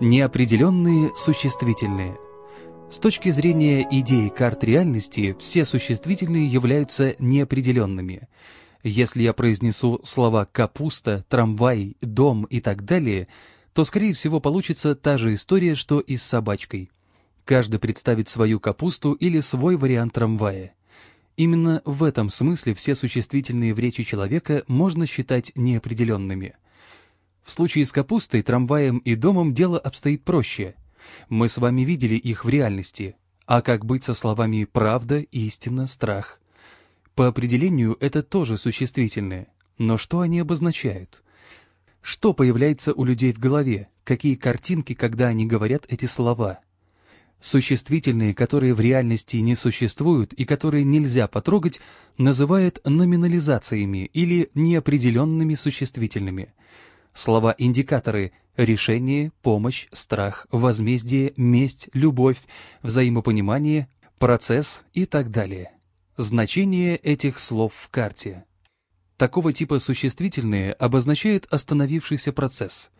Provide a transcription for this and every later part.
Неопределенные существительные. С точки зрения идеи карт реальности, все существительные являются неопределенными. Если я произнесу слова «капуста», «трамвай», «дом» и так далее, то, скорее всего, получится та же история, что и с собачкой. Каждый представит свою капусту или свой вариант трамвая. Именно в этом смысле все существительные в речи человека можно считать неопределенными – в случае с капустой, трамваем и домом дело обстоит проще. Мы с вами видели их в реальности. А как быть со словами «правда», «истина», «страх»? По определению это тоже существительные. Но что они обозначают? Что появляется у людей в голове? Какие картинки, когда они говорят эти слова? Существительные, которые в реальности не существуют и которые нельзя потрогать, называют номинализациями или неопределенными существительными – Слова-индикаторы – решение, помощь, страх, возмездие, месть, любовь, взаимопонимание, процесс и так далее. Значение этих слов в карте. Такого типа существительные обозначают остановившийся процесс.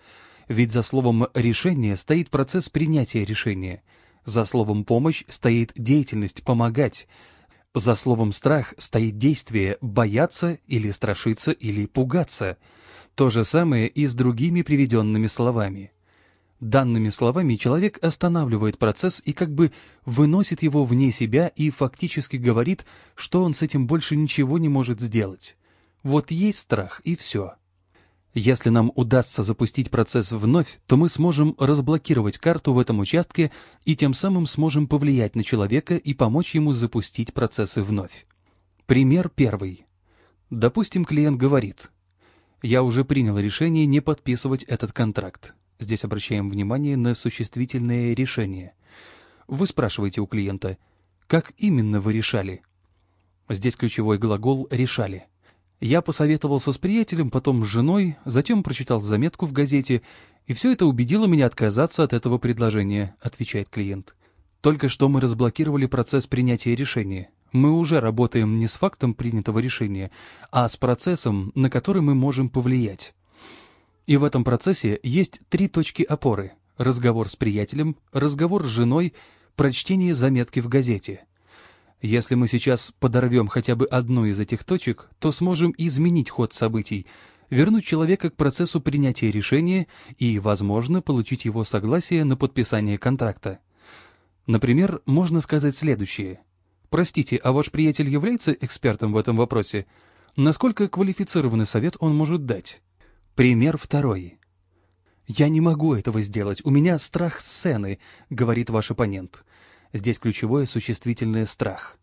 Ведь за словом «решение» стоит процесс принятия решения. За словом «помощь» стоит деятельность «помогать». За словом «страх» стоит действие «бояться» или «страшиться» или «пугаться». То же самое и с другими приведенными словами. Данными словами человек останавливает процесс и как бы выносит его вне себя и фактически говорит, что он с этим больше ничего не может сделать. Вот есть страх и все. Если нам удастся запустить процесс вновь, то мы сможем разблокировать карту в этом участке и тем самым сможем повлиять на человека и помочь ему запустить процессы вновь. Пример первый. Допустим, клиент говорит я уже принял решение не подписывать этот контракт. Здесь обращаем внимание на существительное решение. Вы спрашиваете у клиента, как именно вы решали? Здесь ключевой глагол «решали». Я посоветовался с приятелем, потом с женой, затем прочитал заметку в газете, и все это убедило меня отказаться от этого предложения, отвечает клиент. Только что мы разблокировали процесс принятия решения. Мы уже работаем не с фактом принятого решения, а с процессом, на который мы можем повлиять. И в этом процессе есть три точки опоры. Разговор с приятелем, разговор с женой, прочтение заметки в газете. Если мы сейчас подорвем хотя бы одну из этих точек, то сможем изменить ход событий, вернуть человека к процессу принятия решения и, возможно, получить его согласие на подписание контракта. Например, можно сказать следующее – Простите, а ваш приятель является экспертом в этом вопросе? Насколько квалифицированный совет он может дать? Пример второй. «Я не могу этого сделать, у меня страх сцены», — говорит ваш оппонент. Здесь ключевое существительное «страх».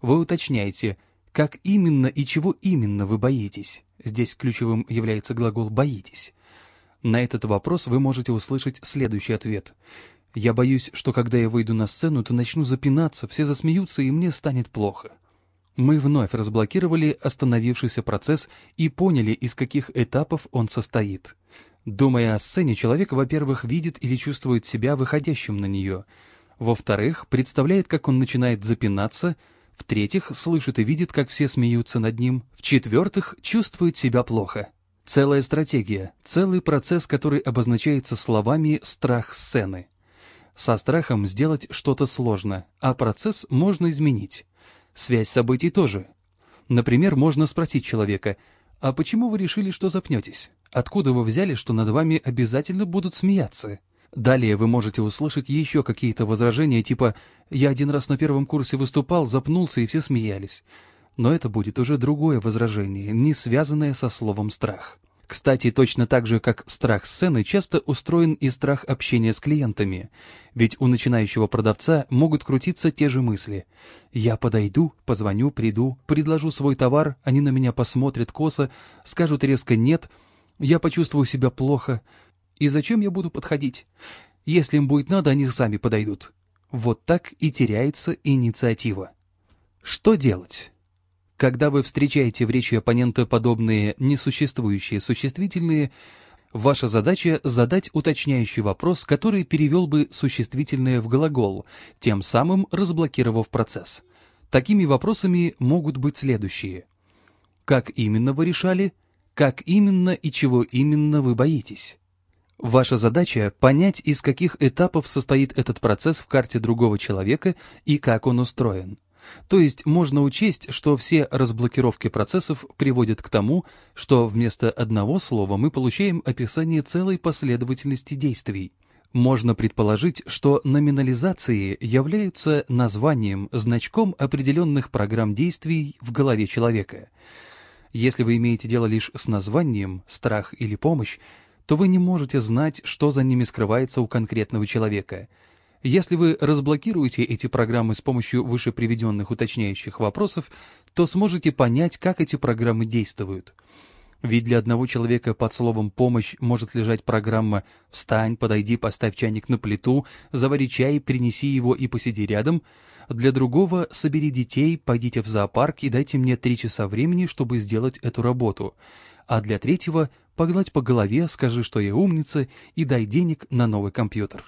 Вы уточняете, как именно и чего именно вы боитесь. Здесь ключевым является глагол «боитесь». На этот вопрос вы можете услышать следующий ответ. Я боюсь, что когда я выйду на сцену, то начну запинаться, все засмеются, и мне станет плохо. Мы вновь разблокировали остановившийся процесс и поняли, из каких этапов он состоит. Думая о сцене, человек, во-первых, видит или чувствует себя выходящим на нее. Во-вторых, представляет, как он начинает запинаться. В-третьих, слышит и видит, как все смеются над ним. В-четвертых, чувствует себя плохо. Целая стратегия, целый процесс, который обозначается словами «страх сцены». Со страхом сделать что-то сложно, а процесс можно изменить. Связь событий тоже. Например, можно спросить человека, «А почему вы решили, что запнетесь? Откуда вы взяли, что над вами обязательно будут смеяться?» Далее вы можете услышать еще какие-то возражения типа «Я один раз на первом курсе выступал, запнулся и все смеялись». Но это будет уже другое возражение, не связанное со словом «страх». Кстати, точно так же, как страх сцены, часто устроен и страх общения с клиентами. Ведь у начинающего продавца могут крутиться те же мысли. «Я подойду, позвоню, приду, предложу свой товар, они на меня посмотрят косо, скажут резко «нет», я почувствую себя плохо. И зачем я буду подходить? Если им будет надо, они сами подойдут». Вот так и теряется инициатива. Что делать? Когда вы встречаете в речи оппонента подобные несуществующие существительные, ваша задача задать уточняющий вопрос, который перевел бы существительное в глагол, тем самым разблокировав процесс. Такими вопросами могут быть следующие. Как именно вы решали? Как именно и чего именно вы боитесь? Ваша задача — понять, из каких этапов состоит этот процесс в карте другого человека и как он устроен. То есть можно учесть, что все разблокировки процессов приводят к тому, что вместо одного слова мы получаем описание целой последовательности действий. Можно предположить, что номинализации являются названием, значком определенных программ действий в голове человека. Если вы имеете дело лишь с названием, страх или помощь, то вы не можете знать, что за ними скрывается у конкретного человека. Если вы разблокируете эти программы с помощью выше приведенных уточняющих вопросов, то сможете понять, как эти программы действуют. Ведь для одного человека под словом «помощь» может лежать программа «Встань, подойди, поставь чайник на плиту, завари чай, принеси его и посиди рядом», для другого «Собери детей, пойдите в зоопарк и дайте мне три часа времени, чтобы сделать эту работу», а для третьего «Погладь по голове, скажи, что я умница и дай денег на новый компьютер».